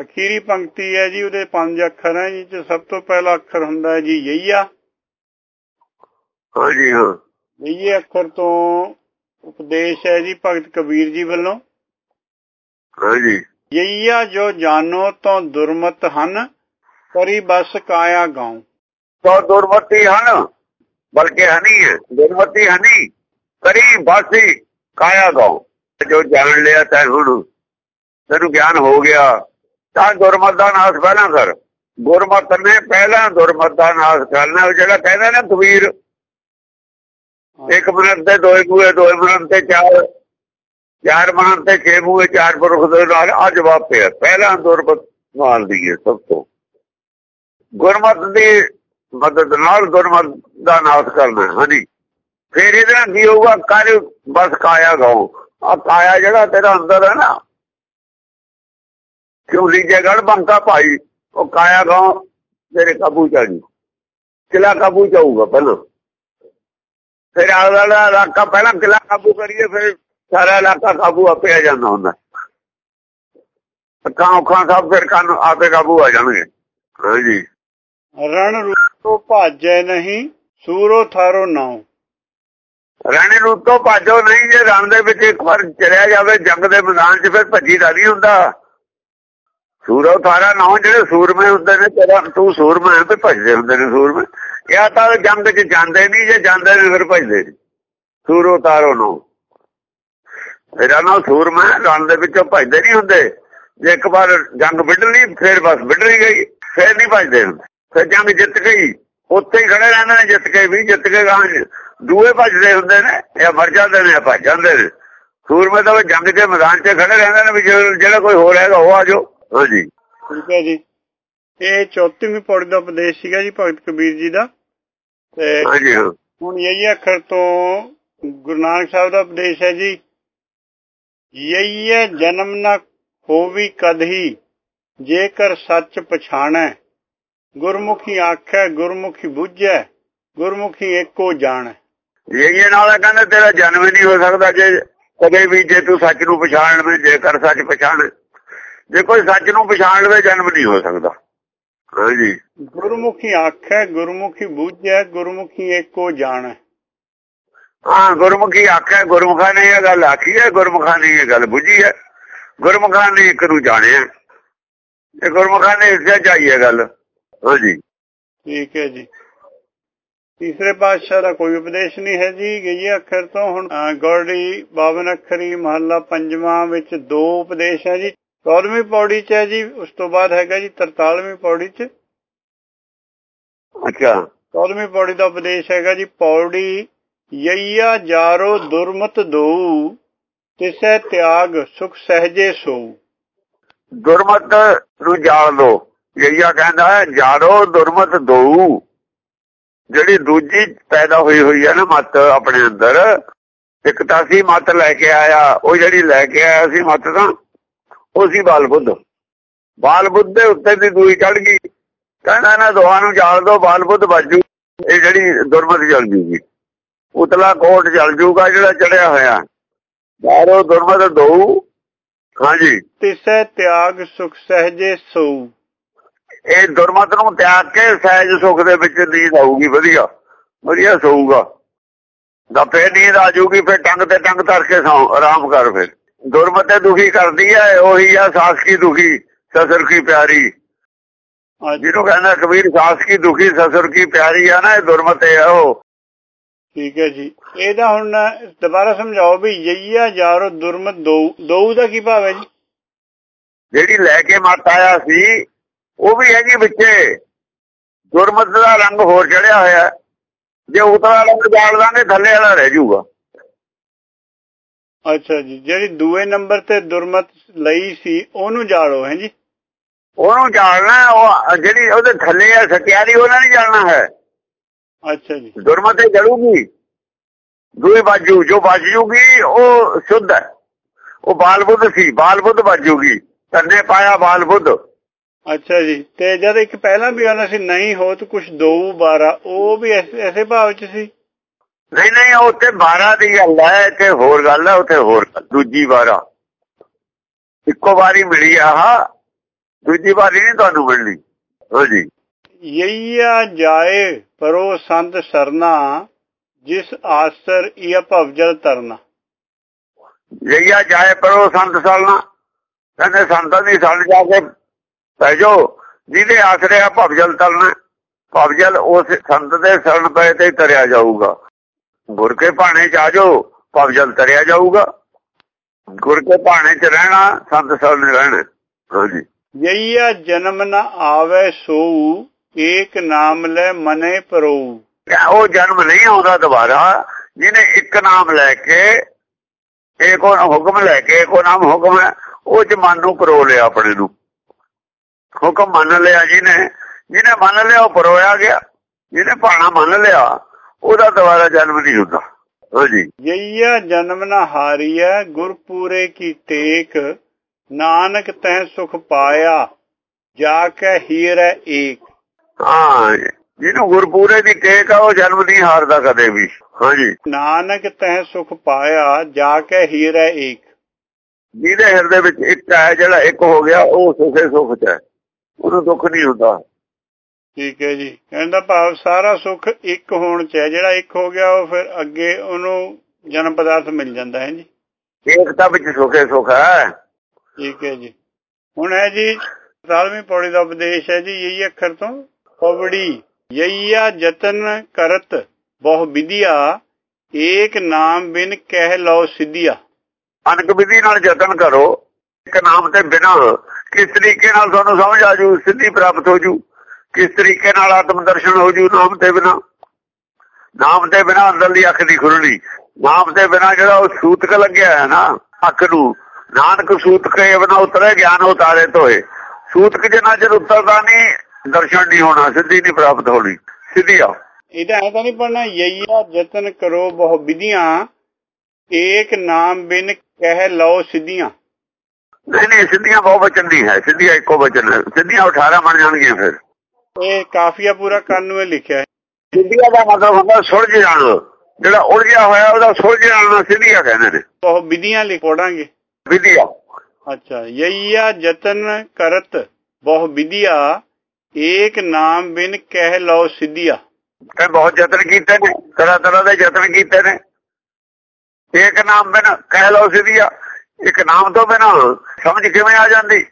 ਅਖੀਰੀ ਪੰਕਤੀ ਹੈ ਜੀ ਉਹਦੇ ਪੰਜ ਅੱਖਰ ਹੈ ਜੀ ਤੇ ਸਭ ਤੋਂ ਪਹਿਲਾ ਅੱਖਰ ਹੁੰਦਾ ਹੈ ਜੀ ਯਈਆ। ਹਾਂਜੀ ਹਾਂ। ਯਈਏ ਅੱਖਰ ਤੋਂ ਉਪਦੇਸ਼ ਹੈ ਜੀ ਭਗਤ ਕਬੀਰ ਜੀ ਵੱਲੋਂ। ਹਾਂਜੀ ਯਈਆ ਜੋ ਜਾਣੋ ਤੋਂ ਦੁਰਮਤ ਹਨ ਕਰੀ ਬਸ ਕਾਇਆ ਗਾਉ। ਤੋ ਦੁਰਮਤੀ ਹਨ ਬਲਕਿ ਹਨੀ ਹੈ। ਦੁਰਮਤੀ ਹਨੀ ਕਰੀ ਬਾਸੀ ਕਾਇਆ ਗਾਉ। ਜੋ ਜਾਣ ਲਿਆ ਤੈ ਹੁਣ ਤੈਨੂੰ ਗਿਆਨ ਹੋ ਗਿਆ। ਤਾਂ ਦੁਰਮਤ ਦਾ ਨਾਸ਼ ਪਹਿਲਾਂ ਕਰ ਗੁਰਮਤ ਨੇ ਪਹਿਲਾਂ ਦੁਰਮਤ ਦਾ ਨਾਸ਼ ਕਰਨਾ ਜਿਹੜਾ ਕਹਿੰਦਾ ਨਾ ਕਬੀਰ ਇੱਕ ਮਿੰਟ ਤੇ ਦੋਏ ਮੂਹੇ ਦੋਏ ਮਿੰਟ ਤੇ ਚਾਰ ਚਾਰ ਮਿੰਟ ਤੇ ਛੇ ਮੂਹੇ ਚਾਰ ਪੁਰਖ ਦੇ ਨਾਲ ਆ ਜਵਾਬ ਪਿਆ ਪਹਿਲਾਂ ਦੁਰਮਤ ਨਾਲ ਦੀ ਹੈ ਸਭ ਤੋਂ। ਗੁਰਮਤ ਦੀ ਮਦਦ ਨਾਲ ਗੁਰਮਤ ਦਾ ਨਾਸ਼ ਕਰਨਾ ਹਾਂਜੀ। ਫਿਰ ਇਹਦੇ ਕੀ ਹੋਊਗਾ? ਕਰ ਬਸ ਕਾਇਆ ਗਾਉ। ਆ ਕਾਇਆ ਜਿਹੜਾ ਤੇਰਾ ਅੰਦਰ ਹੈ ਨਾ ਕਿਉਂ ਲੀਜੇ ਗੜ ਬੰਕਾ ਭਾਈ ਉਹ ਕਾਇਆ ਗਾਉ ਤੇਰੇ ਕਾਬੂ ਚ ਕਿਲਾ ਕਾਬੂ ਚ ਆਊਗਾ ਪਹਿਲਾਂ। ਫਿਰ ਆਲਾ ਇਲਾਕਾ ਪਹਿਲਾਂ ਕਿਲਾ ਕਾਬੂ ਕਰੀਏ ਫਿਰ ਸਾਰਾ ਇਲਾਕਾ ਕਾਬੂ ਆਪੇ ਆ ਜਾਂਦਾ ਹੁੰਦਾ। ਅੱਖਾਂ ਅੱਖਾਂ ਸਭ ਫਿਰ ਕੰਨ ਆਪੇ ਕਾਬੂ ਆ ਜਾਣਗੇ। ਹਾਂਜੀ ਰਣ ਰੂਪੋ ਭਾਜੈ ਨਹੀਂ ਸੂਰੋ ਥਾਰੋ ਨਾਉ। ਰਾਣੀ ਰੂਪ ਤੋਂ ਭਾਜੋ ਨਹੀਂ ਜੇ ਰਣ ਦੇ ਵਿੱਚ ਇੱਕ ਵਾਰ ਚਲਿਆ ਜਾਵੇ ਜੰਗ ਦੇ ਮੈਦਾਨ 'ਚ ਫਿਰ ਭੱਜੀ ਦਾ ਨਹੀਂ ਹੁੰਦਾ। ਸੂਰੋ ਤਾਰਾ ਨਾਂ ਜਿਹੜੇ ਸੂਰਮੇ ਹੁੰਦੇ ਨੇ, ਤੇਰਾ ਤੂੰ ਸੂਰਮਾ ਤੇ ਭੱਜਦੇ ਹੁੰਦੇ ਨੇ ਸੂਰਮੇ। ਇਹ ਤਾਂ ਜੰਗ 'ਚ ਜਾਂਦੇ ਨਹੀਂ, ਜੇ ਜਾਂਦੇ ਨੇ ਫਿਰ ਭੱਜਦੇ ਨੇ ਸੂਰੋ ਤਾਰੋ ਨੂੰ ਇਹਦਾ ਨਾਮ ਸੂਰਮਾ ਰਣ ਦੇ ਵਿੱਚੋਂ ਭੱਜਦੇ ਨਹੀਂ ਹੁੰਦੇ। ਜੇ ਇੱਕ ਵਾਰ ਜੰਗ ਵਿੱਢ ਲਈ, ਫਿਰ ਬਸ ਵਿੱਢ ਲਈ ਗਈ, ਫਿਰ ਨਹੀਂ ਭੱਜਦੇ ਫਿਰ ਜੰਗ ਜਿੱਤ ਗਈ, ਉੱਥੇ ਹੀ ਖੜੇ ਰਹਿੰਦੇ ਨੇ ਜਿੱਤ ਕੇ ਵੀ, ਜਿੱਤ ਕੇ ਗਾਂ ਦੂਏ ਭੱਜਦੇ ਹੁੰਦੇ ਨੇ ਇਹ ਮਰ ਜਾਂਦੇ ਨੇ ਭੱਜ ਜਾਂਦੇ ਨੇ। ਸੂਰਮੇ ਤਾਂ ਜੰਗ ਦੇ ਮੈਦਾਨ 'ਚ ਖੜੇ ਰਹਿੰਦੇ ਨੇ ਵੀ ਜਿਹੜਾ ਕੋਈ ਹੋਰ ਹੈਗਾ, ਉਹ ਆਜੋ ਹਾਂਜੀ। ਠੀਕ ਹੈ ਜੀ। ਇਹ 34ਵੀਂ ਪੌੜੀ ਦਾ ਉਪਦੇਸ਼ ਸੀਗਾ ਜੀ ਭਗਤ ਕਬੀਰ ਜੀ ਦਾ। ਤੇ ਹਾਂਜੀ ਹਾਂ। ਹੁਣ ਯਹੀ ਅੱਖਰ ਤੋਂ ਗੁਰੂ ਨਾਨਕ ਸਾਹਿਬ ਦਾ ਉਪਦੇਸ਼ ਹੈ ਜੀ। ਯਹੀ ਜਨਮ ਨ ਹੋਵੀ ਕਦਹੀ ਜੇਕਰ ਸੱਚ ਪਛਾਣੈ। ਗੁਰਮੁਖੀ ਆਖੈ ਗੁਰਮੁਖੀ ਬੁੱਝੈ ਗੁਰਮੁਖੀ ਏਕੋ ਜਾਣੈ। ਇਹ ਨਾਲ ਕਹਿੰਦੇ ਤੇਰਾ ਜਨਮ ਨਹੀਂ ਹੋ ਸਕਦਾ ਜੇ ਕਦੇ ਵੀ ਜੇ ਤੂੰ ਸੱਚ ਨੂੰ ਪਛਾਣ ਲਵੇਂ ਜੇਕਰ ਸੱਚ ਪਛਾਣ ਜੇ ਕੋਈ ਸੱਚ ਨੂੰ ਪਛਾਣ ਲਵੇ ਜਨਮ ਨਹੀਂ ਹੋ ਸਕਦਾ। ਹਾਂਜੀ ਗੁਰਮੁਖੀ ਆਖੈ ਗੁਰਮੁਖੀ ਬੁੱਝੈ ਗੁਰਮੁਖੀ ਏਕੋ ਜਾਣੈ ਹਾਂ। ਗੁਰਮੁਖੀ ਆਖਿਆ ਗੁਰਮੁਖਾਂ ਨੇ ਇਹ ਗੱਲ ਆਖੀ ਹੈ ਗੁਰਮੁਖਾਂ ਨੇ ਇਹ ਗੱਲ ਬੁੱਝੀ ਹੈ। ਗੁਰਮੁਖਾਂ ਨੇ ਇੱਕ ਨੂੰ ਜਾਣਿਆ ਇਹ ਗੁਰਮੁਖਾਂ ਨੇ ਇਸੇ ਚਾਹੀਏ ਗੱਲ। ਹਾਂਜੀ ਠੀਕ ਹੈ ਜੀ। ਤੀਸਰੇ ਪਾਤਸ਼ਾਹ ਦਾ ਕੋਈ ਉਪਦੇਸ਼ ਨਹੀਂ ਹੈ ਜੀ ਗਈ ਅੱਖਰ ਤੋਂ ਹੁਣ ਗੋੜੀ 52 ਅੱਖਰੀ ਮਹੱਲਾ ਪੰਜਵਾਂ ਵਿੱਚ ਦੋ ਉਪਦੇਸ਼ ਹੈ ਜੀ। 14ਵੀਂ ਪੌੜੀ 'ਚ ਹੈ ਜੀ ਉਸ ਤੋਂ ਬਾਅਦ ਹੈਗਾ ਜੀ 43ਵੀਂ ਪੌੜੀ 'ਚ। ਅੱਛਾ। 14ਵੀਂ ਪੌੜੀ ਦਾ ਉਪਦੇਸ਼ ਹੈਗਾ ਜੀ ਪੌੜੀ ਯਈਆ ਜਾਰੋ ਦੁਰਮਤ ਦੋ ਤਿਸੈ ਤਿਆਗ ਸੁਖ ਸਹਜੇ ਸੋ ਦੁਰਮਤ ਨੂੰ ਜਾਣ ਦੋ। ਯਈਆ ਕਹਿੰਦਾ ਹੈ ਜਾਰੋ ਦੁਰਮਤ ਦੋ ਜਿਹੜੀ ਦੂਜੀ ਪੈਦਾ ਹੋਈ ਹੋਈ ਹੈ ਨਾ ਮਤ ਆਪਣੇ ਅੰਦਰ ਇੱਕ ਤਾਂ ਸੀ ਮਤ ਲੈ ਕੇ ਆਇਆ ਉਹ ਜਿਹੜੀ ਲੈ ਕੇ ਆਇਆ ਸੀ ਮਤ ਤਾਂ ਉਹ ਸੀ ਬਾਲ ਬੁੱਧ। ਬਾਲ ਬੁੱਧ ਦੇ ਉੱਤੇ ਦੀ ਦੂਈ ਚੜ ਗਈ। ਕਹਿੰਦਾ ਨਾ ਦੋਹਾਂ ਨੂੰ ਜਾਲ ਦੋ ਬਾਲ ਬੁੱਧ ਬਾਜੂ ਇਹ ਜਿਹੜੀ ਦੁਰਮਤ ਚੱਲ ਜੂਗੀ। ਉਤਲਾ ਕੋਟ ਚੱਲ ਜੂਗਾ ਜਿਹੜਾ ਚੜਿਆ ਹੋਇਆ। ਬਾਹਰੋਂ ਦੁਰਮਤ ਦੋ। ਹਾਂਜੀ। ਤਿਸੈ ਤਿਆਗ ਸੁਖ ਸਹਜੇ ਸੋ ਇਹ ਦੁਰਮਤ ਨੂੰ ਤਿਆਗ ਕੇ ਸਹਿਜ ਸੁਖ ਦੇ ਵਿੱਚ ਨੀਂਦ ਆਊਗੀ। ਵਧੀਆ। ਵਧੀਆ ਸੌਊਗਾ। ਦਾ ਫੇਰ ਨੀਂਦ ਆ ਜਾਊਗੀ ਫੇਰ ਟੰਗ ਤੇ ਟੰਗ ਧਰ ਕੇ ਸੌ ਆਰਾਮ ਕਰ ਫਿਰ। ਦੁਰਮਤ ਦੁਖੀ ਕਰਦੀ ਹੈ ਉਹੀ ਆ ਸਾਸ ਕੀ ਦੁਖੀ ਸਸਰ ਕੀ ਪਿਆਰੀ ਜਿਹਨੂੰ ਕਹਿੰਦਾ ਕਬੀਰ ਸਾਸ ਕੀ ਦੁਖੀ ਸਸਰ ਕੀ ਪਿਆਰੀ ਆ ਨਾ ਇਹ ਦੁਰਮਤ ਹੈ ਉਹ। ਠੀਕ ਹੈ ਜੀ। ਇਹਦਾ ਹੁਣ ਦੁਬਾਰਾ ਸਮਝਾਓ ਵੀ ਯਈਆ ਜਾਰੋ ਦੁਰਮਤ ਦੋ ਦੋ ਦਾ ਕੀ ਭਾਵ ਹੈ ਜੀ? ਜਿਹੜੀ ਲੈ ਕੇ ਮਤ ਆਇਆ ਸੀ ਉਹ ਵੀ ਹੈਗੀ ਵਿੱਚੇ। ਦੁਰਮਤ ਦਾ ਰੰਗ ਹੋਰ ਚੜਿਆ ਹੋਇਆ। ਜੇ ਉਤਲਾ ਰੰਗ ਜਾਲ ਦਾਂਗੇ ਥੱਲੇ ਵਾਲਾ ਰਹਿ ਜਾਊਗਾ। ਅੱਛਾ ਜੀ ਜਿਹੜੀ ਦੂਏ ਨੰਬਰ ਤੇ ਦੁਰਮਤ ਲਈ ਸੀ ਉਹਨੂੰ ਜਾਲੋ ਹੈ ਜੀ? ਉਹਨੂੰ ਜਾਣਨਾ ਉਹ ਜਿਹੜੀ ਉਹਦੇ ਥੱਲੇ ਆ ਸਕਿਆਰੀ ਉਹਨਾਂ ਨਹੀਂ ਜਾਣਨਾ ਹੈ। ਅੱਛਾ ਜੀ। ਦੁਰਮਤ ਤੇ ਜੜੂਗੀ ਦੂਈ ਬਾਜੂ ਜੋ ਵੱਜ ਜੂਗੀ ਉਹ ਸ਼ੁੱਧ ਹੈ। ਉਹ ਬਾਲ ਬੁੱਧ ਸੀ ਬਾਲ ਬੁੱਧ ਵੱਜੂਗੀ ਤੰਨੇ ਪਾਇਆ ਬਾਲ ਬੁੱਧ। ਅੱਛਾ ਜੀ ਤੇ ਜਦ ਇੱਕ ਪਹਿਲਾਂ ਵੀ ਆਣਾ ਸੀ ਨਹੀਂ ਹੋਤ ਕੁਛ ਦੋ 12 ਉਹ ਵੀ ਐਸੇ ਭਾਵ ਚ ਸੀ? ਨਹੀਂ ਨਹੀਂ ਉੱਥੇ 12 ਦੀ ਗੱਲ ਹੈ ਤੇ ਹੋਰ ਗੱਲ ਹੈ ਉੱਥੇ ਹੋਰ ਦੂਜੀ 12 ਇੱਕੋ ਵਾਰੀ ਮਿਲੀ ਆਹ ਦੂਜੀ ਵਾਰੀ ਨਹੀਂ ਤੁਹਾਨੂੰ ਮਿਲਣੀ। ਹਾਂਜੀ ਯਈਆ ਜਾਏ ਪਰੋ ਸੰਤ ਸਰਨਾ ਜਿਸ ਆਸਰ ਇਹ ਭਵਜਲ ਤਰਨਾ। ਜਈਆ ਜਾਏ ਪਰੋ ਸੰਤ ਸਲਣਾ ਕਹਿੰਦੇ ਸੰਤਾਂ ਦੀ ਸਲ ਜਾ ਕੇ ਪੈ ਜਾਓ ਜਿਹਦੇ ਆਸਰੇ ਆ ਭਵਜਲ ਤਰਨਾ ਭਵਜਲ ਉਸ ਸੰਤ ਦੇ ਸਰਣ ਪਏ ਤੇ ਹੀ ਤਰਿਆ ਜਾਊਗਾ। ਗੁਰ ਕੇ ਭਾਣੇ ਚ ਆ ਜਾਓ ਭਵਜਲ ਤਰਿਆ ਜਾਊਗਾ। ਗੁਰ ਕੇ ਭਾਣੇ ਚ ਰਹਿਣਾ ਸੰਤ ਸਰਣ ਰਹਿਣਾ। ਹਾਂਜੀ ਯਈਆ ਜਨਮ ਨ ਆਵੇ ਸੋ ਏਕ ਨਾਮ ਲੈ ਮਨੇ ਪਰੋ ਉਹ ਜਨਮ ਨਹੀਂ ਆਉਂਦਾ ਦੁਬਾਰਾ ਜਿਹਨੇ ਇੱਕ ਨਾਮ ਲੈ ਕੇ ਇੱਕ ਹੁਕਮ ਲੈ ਕੇ ਕੋ ਨਾਮ ਹੁਕਮ ਹੈ ਉਹ ਚ ਮਨ ਨੂੰ ਪਰੋ ਲਿਆ ਆਪਣੇ ਨੂੰ। ਹੁਕਮ ਮੰਨ ਲਿਆ ਜਿਹਨੇ ਜਿਹਨੇ ਮੰਨ ਲਿਆ ਉਹ ਪਰੋਇਆ ਗਿਆ। ਜਿਹਨੇ ਪਾਣਾ ਮੰਨ ਲਿਆ ਉਹਦਾ ਦੁਬਾਰਾ ਜਨਮ ਨਹੀਂ ਹੁੰਦਾ। ਹਾਂਜੀ ਯਈਆ ਜਨਮ ਨ ਹਾਰੀਐ ਗੁਰ ਪੂਰੇ ਕੀ ਟੇਕ ਨਾਨਕ ਤੈ ਸੁਖ ਪਾਇਆ ਜਾ ਕੇ ਹੀਰੈ ਏਕ। ਹਾਂ ਜਿਹਨੂੰ ਗੁਰਪੂਰੇ ਦੀ ਟੇਕ ਆ ਉਹ ਜਨਮ ਨਹੀਂ ਹਾਰਦਾ ਕਦੇ ਵੀ। ਹਾਂਜੀ ਨਾਨਕ ਤੈ ਸੁਖ ਪਾਇਆ ਜਾ ਕੇ ਹੀਰੈ ਏਕ। ਜਿਹਦੇ ਹਿਰਦੇ ਵਿੱਚ ਇੱਕ ਹੈ ਜਿਹੜਾ ਇੱਕ ਹੋ ਗਿਆ ਉਹ ਸੁਖੇ ਸੁਖ ਚ ਹੈ। ਉਹਨੂੰ ਦੁੱਖ ਨਹੀਂ ਹੁੰਦਾ। ਠੀਕ ਹੈ ਜੀ। ਕਹਿੰਦਾ ਭਾਵ ਸਾਰਾ ਸੁੱਖ ਇੱਕ ਹੋਣ ਚ ਹੈ। ਜਿਹੜਾ ਇੱਕ ਹੋ ਗਿਆ ਉਹ ਫਿਰ ਅੱਗੇ ਉਹਨੂੰ ਜਨਮ ਪਦਾਰਥ ਮਿਲ ਜਾਂਦਾ ਹੈ ਜੀ। ਏਕਤਾ ਵਿੱਚ ਸੁਖੇ ਸੁਖ ਹੈ। ਠੀਕ ਹੈ ਜੀ। ਹੁਣ ਹੈ ਜੀ 17ਵੀਂ ਪੌੜੀ ਦਾ ਉਪਦੇਸ਼ ਹੈ ਜੀ ਯਹੀ ਅੱਖਰ ਤੋਂ ਪਵੜੀ ਯਈਆ ਜਤਨ ਕਰਤ ਬਹੁ ਵਿਦਿਆ ਏਕ ਨਾਮ ਬਿਨ ਕਹਿ ਲਓ ਸਿੱਧਿਆ। ਅਨਕ ਵਿਧੀ ਨਾਲ ਯਤਨ ਕਰੋ। ਇੱਕ ਨਾਮ ਤੇ ਬਿਨਾ ਕਿਸ ਤਰੀਕੇ ਨਾਲ ਤੁਹਾਨੂੰ ਸਮਝ ਆ ਜੂ ਸਿੱਧੀ ਪ੍ਰਾਪਤ ਹੋ ਜੂ। ਕਿਸ ਤਰੀਕੇ ਨਾਲ ਆਤਮ ਦਰਸ਼ਨ ਹੋ ਜੂ? ਨਾਮ ਤੇ ਬਿਨਾ। ਨਾਮ ਤੇ ਬਿਨਾ ਅੰਦਰਲੀ ਅੱਖ ਦੀ ਖੁੱਲਣੀ ਨਾਮ ਤੇ ਬਿਨਾ ਜਿਹੜਾ ਉਹ ਸੂਤਕ ਲੱਗਿਆ ਹੈ ਨਾ ਅੱਖ ਨੂੰ ਨਾਨਕ ਸੂਤਕ ਬਿਨਾ ਉਤਰੇ ਗਿਆਨ ਉਤਾਰੇ ਤੋਏ ਸੂਤਕ ਜੇ ਨਾ ਜਦ ਉਤਰਦਾ ਨਹੀਂ ਦਰਸ਼ਨ ਨਹੀਂ ਹੋਣਾ ਸਿੱਧੀ ਨਹੀਂ ਪ੍ਰਾਪਤ ਹੋਣੀ। ਸਿੱਧੀ ਆ। ਇਹਦਾ ਐ ਤਾਂ ਨਹੀਂ ਪੜਨਾ ਯਈਆ ਜਤਨ ਕਰੋ ਬਹੁ ਵਿਧੀਆਂ ਏਕ ਨਾਮ ਬਿਨ ਕਹਿ ਲਓ ਸਿੱਧੀਆਂ। ਨਹੀਂ ਨਹੀਂ ਸਿੱਧੀਆਂ ਬਹੁ ਵਚਨ ਨਹੀਂ ਹੈ। ਸਿੱਧੀਆਂ ਇੱਕੋ ਵਚਨ ਹੈ। ਸਿੱਧੀਆਂ 18 ਬਣ ਜਾਣਗੀਆਂ ਫਿਰ। ਇਹ ਕਾਫੀਆ ਪੂਰਾ ਕਰਨ ਨੂੰ ਇਹ ਲਿਖਿਆ ਹੈ। ਸਿੱਧੀਆਂ ਦਾ ਮਤਲਬ ਹੁੰਦਾ ਸੁਲਝ ਜਾਣਾ। ਜਿਹੜਾ ਉਲਝਿਆ ਹੋਇਆ ਉਹਦਾ ਸੁਲਝ ਜਾਣਾ ਸਿੱਧੀਆਂ ਕਹਿੰਦੇ ਨੇ। ਬਹੁ ਵਿਧੀਆਂ ਲਿਖ ਪੜਾਂਗੇ। ਵਿਧੀਆ। ਅੱਛਾ ਯਈਆ ਜਤਨ ਕਰਤ ਬਹੁ ਵਿਧਿਆ ਏਕ ਨਾਮ ਬਿਨ ਕਹਿ ਲਓ ਸਿੱਧਿਆ। ਤੇ ਬਹੁਤ ਯਤਨ ਕੀਤੇ ਨੇ ਤਰ੍ਹਾਂ ਤਰ੍ਹਾਂ ਦੇ ਯਤਨ ਕੀਤੇ ਨੇ। ਇੱਕ ਨਾਮ ਬਿਨ ਕਹਿ ਲਓ ਸਿੱਧੀਆ। ਇੱਕ ਨਾਮ ਤੋਂ ਬਿਨਾ ਸਮਝ ਕਿਵੇਂ ਆ ਜਾਂਦੀ?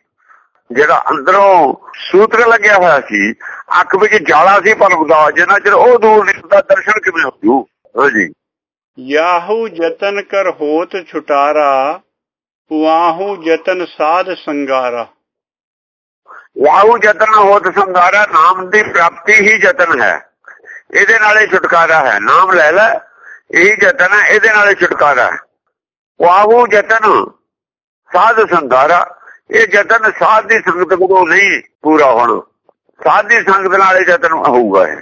ਜਿਹੜਾ ਅੰਦਰੋਂ ਸੂਤਰ ਲੱਗਿਆ ਹੋਇਆ ਸੀ ਅੱਖ ਵਿੱਚ ਜਾਲਾ ਸੀ ਭਰਮ ਦਾ ਜਿੰਨਾ ਚਿਰ ਉਹ ਦੂਰ ਨਹੀਂ ਹੁੰਦਾ ਦਰਸ਼ਨ ਕਿਵੇਂ ਹੋਊ? ਹਾਂਜੀ ਯਾਹੂ ਜਤਨ ਕਰ ਹੋਤ ਛੁਟਾਰਾ ਪੁਆਹੂ ਜਤਨ ਸਾਧ ਸੰਗਾਰਾ। ਵਾਹੂ ਯਤਨ ਹੋਤ ਸੰਗਾਰਾ ਨਾਮ ਦੀ ਪ੍ਰਾਪਤੀ ਹੀ ਯਤਨ ਹੈ। ਇਹਦੇ ਨਾਲੇ ਛੁਟਕਾਰਾ ਹੈ। ਨਾਮ ਲੈ ਲੈ ਇਹ ਯਤਨ ਹੈ ਇਹਦੇ ਨਾਲੇ ਛੁਟਕਾਰਾ ਹੈ। ਵਾਹੂ ਯਤਨ ਸਾਧ ਸੰਗਾਰਾ ਇਹ ਯਤਨ ਸਾਧ ਦੀ ਸੰਗਤ ਕੋਲੋਂ ਨਹੀਂ ਪੂਰਾ ਹੋਣਾ। ਸਾਧ ਦੀ ਸੰਗਤ ਨਾਲ ਇਹ ਯਤਨ ਹੋਊਗਾ ਇਹ।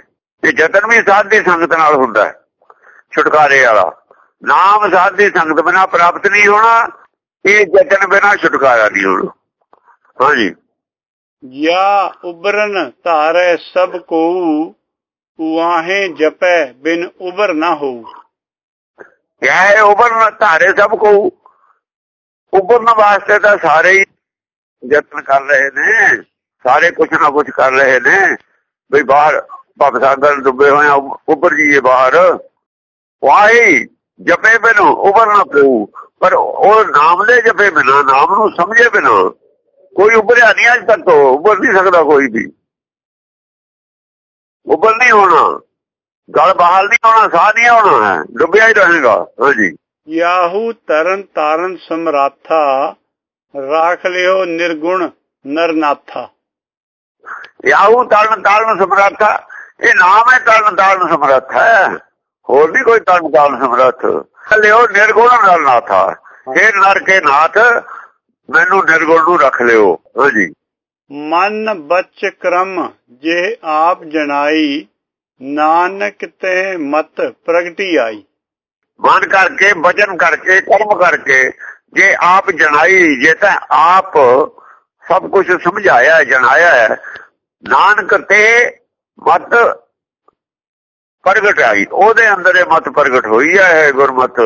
ਯਤਨ ਵੀ ਸਾਧ ਦੀ ਸੰਗਤ ਨਾਲ ਹੁੰਦਾ ਹੈ ਛੁਟਕਾਰੇ ਵਾਲਾ। ਨਾਮ ਸਾਧ ਦੀ ਸੰਗਤ ਬਿਨਾ ਪ੍ਰਾਪਤ ਨਹੀਂ ਹੋਣਾ ਇਹ ਯਤਨ ਬਿਨਾ ਛੁਟਕਾਰਾ ਨਹੀਂ ਹੋਣਾ। ਹਾਂਜੀ। ਯਾ ਉਬਰਨ ਧਾਰੈ ਸਭ ਕੋ ਉਆਹੇ ਜਪੈ ਬਿਨ ਉਬਰ ਨਾ ਹੋ ਕਿਆ ਹੈ ਉਬਰਨ ਧਾਰੇ ਸਭ ਕੋ। ਉਬਰਨ ਵਾਸਤੇ ਤਾਂ ਸਾਰੇ ਹੀ ਯਤਨ ਕਰ ਰਹੇ ਨੇ, ਸਾਰੇ ਕੁਛ ਨਾ ਕੁਛ ਕਰ ਰਹੇ ਨੇ। ਵੀ ਬਾਹਰ ਭਵ ਡੁੱਬੇ ਹੋਏ ਆ ਉੱਪਰ ਜੀਏ ਬਾਹਰ। ਵਾਹੀ ਜਪੇ ਬਿਨੋ ਉਬਰ ਨਾ ਪਊ। ਪਰ ਉਹ ਨਾਮ ਦੇ ਜਪੇ ਬਿਨਾ, ਨਾਮ ਨੂੰ ਸਮਝੇ ਬਿਨਾ। ਕੋਈ ਉਬਰਿਆ ਨਹੀਂ ਅਜ ਤੱਕ ਤੋਂ ਉਬਰ ਨਹੀਂ ਸਕਦਾ ਕੋਈ ਵੀ। ਉਬਰ ਨਹੀਂ ਹੋਣਾ। ਗਲ ਬਹਾਲ ਨਹੀਂ ਹੋਣਾ, ਸਾਹ ਨਹੀਂ ਹੋਣਾ ਹੈ। ਡੁੱਬਿਆ ਹੀ ਰਹੇਗਾ। ਹਾਂਜੀ। ਯਾਹੂ ਤਰਨ ਤਾਰਨ ਸਮਰਾਥਾ ਰਾਖ ਲਿਓ ਨਿਰਗੁਣ ਨਰਨਾਥਾ। ਯਾਹੂ ਤਰਨ ਤਾਰਨ ਸਮਰੱਥ ਇਹ ਨਾਮ ਹੈ ਤਰਨ ਤਾਰਨ ਸਮਰੱਥ ਹੈ। ਹੋਰ ਨਹੀਂ ਕੋਈ ਤਰਨ ਤਾਰਨ ਸਮਰੱਥ? ਲਿਓ ਨਿਰਗੁਣ ਨਰਨਾਥਾ। हे ਨਰ ਕੇ ਨਾਥ ਮੈਨੂੰ ਨਿਰਗੁਣ ਨੂੰ ਰੱਖ ਲਿਓ। ਹਾਂਜੀ ਮਨ ਬਚ ਕਰਮ ਜੇ ਆਪ ਜਣਾਈ ਨਾਨਕ ਤੇ ਮਤ ਪ੍ਰਗਟੀ ਆਈ ਮਨ ਕਰਕੇ ਵਚਨ ਕਰਕੇ ਕਰਮ ਕਰਕੇ ਜੇ ਆਪ ਜਣਾਈ ਜੇ ਤਾਂ ਆਪ ਸਭ ਕੁਝ ਸਮਝਾਇਆ ਹੈ, ਜਣਾਇਆ ਹੈ ਨਾਨਕ ਤੇ ਮਤ ਪ੍ਰਗਟ ਆਈ। ਉਹਦੇ ਅੰਦਰ ਇਹ ਮਤ ਪ੍ਰਗਟ ਹੋਈ ਹੈ ਗੁਰਮਤ।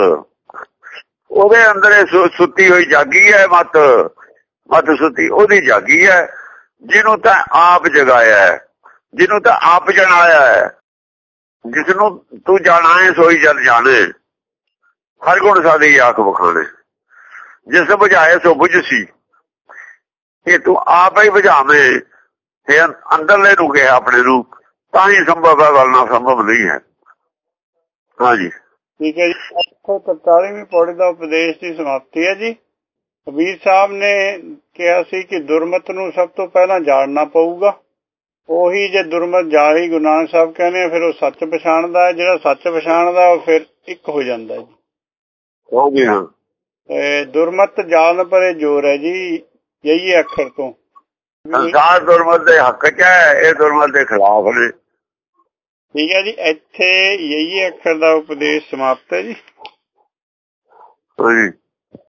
ਉਹਦੇ ਅੰਦਰ ਇਹ ਸੁੱਤੀ ਹੋਈ ਜਾਗੀ ਹੈ ਮਤ। ਮਤ ਸੁੱਤੀ ਉਹਦੀ ਜਾਗੀ ਹੈ। ਜਿਹਨੂੰ ਤਾਂ ਆਪ ਜਗਾਇਆ ਹੈ ਜਿਹਨੂੰ ਤਾਂ ਆਪ ਜਣਾਇਆ ਹੈ ਜਿਸ ਨੂੰ ਤੂੰ ਜਾਣਾ ਹੈ ਸੋਈ ਜਲ ਜਾਣੇ। ਹਰ ਗੁਣ ਸਾਦੀ ਆਖ ਬਖਾਣੇ ਜਿਸ ਬੁਝਾਏ ਸੋ ਬੁਝਸੀ। ਇਹ ਤੂੰ ਆਪ ਹੀ ਬੁਝਾਵੇਂ ਇਹ ਅੰਦਰਲੇ ਨੂੰ ਗਿਆ ਆਪਣੇ ਨੂੰ ਤਾਂ ਹੀ ਸੰਭਵ ਹੈ ਗੱਲ ਨਾ ਸੰਭਵ ਨਹੀਂ ਹੈ। ਹਾਂਜੀ। ਠੀਕ ਹੈ ਜੀ। 43ਵੀਂ ਪੌੜੀ ਦਾ ਉਪਦੇਸ਼ ਦੀ ਸਮਾਪਤੀ ਹੈ ਜੀ। ਕਬੀਰ ਸਾਹਿਬ ਨੇ ਕਿਹਾ ਸੀ ਕਿ ਦੁਰਮਤ ਨੂੰ ਸਭ ਤੋਂ ਪਹਿਲਾਂ ਜਾਣਨਾ ਪਊਗਾ। ਉਹੀ ਜੇ ਦੁਰਮਤ ਜਾਣੀ ਗੁਰੂ ਨਾਨਕ ਸਾਹਿਬ ਕਹਿੰਦੇ ਆ ਫਿਰ ਉਹ ਸੱਚ ਪਛਾਣਦਾ ਜਿਹੜਾ ਸੱਚ ਪਛਾਣਦਾ ਉਹ ਫਿਰ ਇੱਕ ਹੋ ਜਾਂਦਾ ਹੈ ਹੋ ਗਿਆ ਤੇ ਦੁਰਮਤ ਜਾਣ ਪਰੇ ਜੋਰ ਹੈ ਜੀ ਯਹੀ ਅੱਖਰ ਤੋਂ। ਸੰਸਾਰ ਦੁਰਮਤ ਦੇ ਹੱਕ 'ਚ ਹੈ ਇਹ ਦੁਰਮਤ ਦੇ ਖਿਲਾਫ ਨੇ। ਠੀਕ ਹੈ ਜੀ ਇੱਥੇ ਯਹੀ ਅੱਖਰ ਦਾ ਉਪਦੇਸ਼ ਸਮਾਪਤ ਹੈ ਜੀ।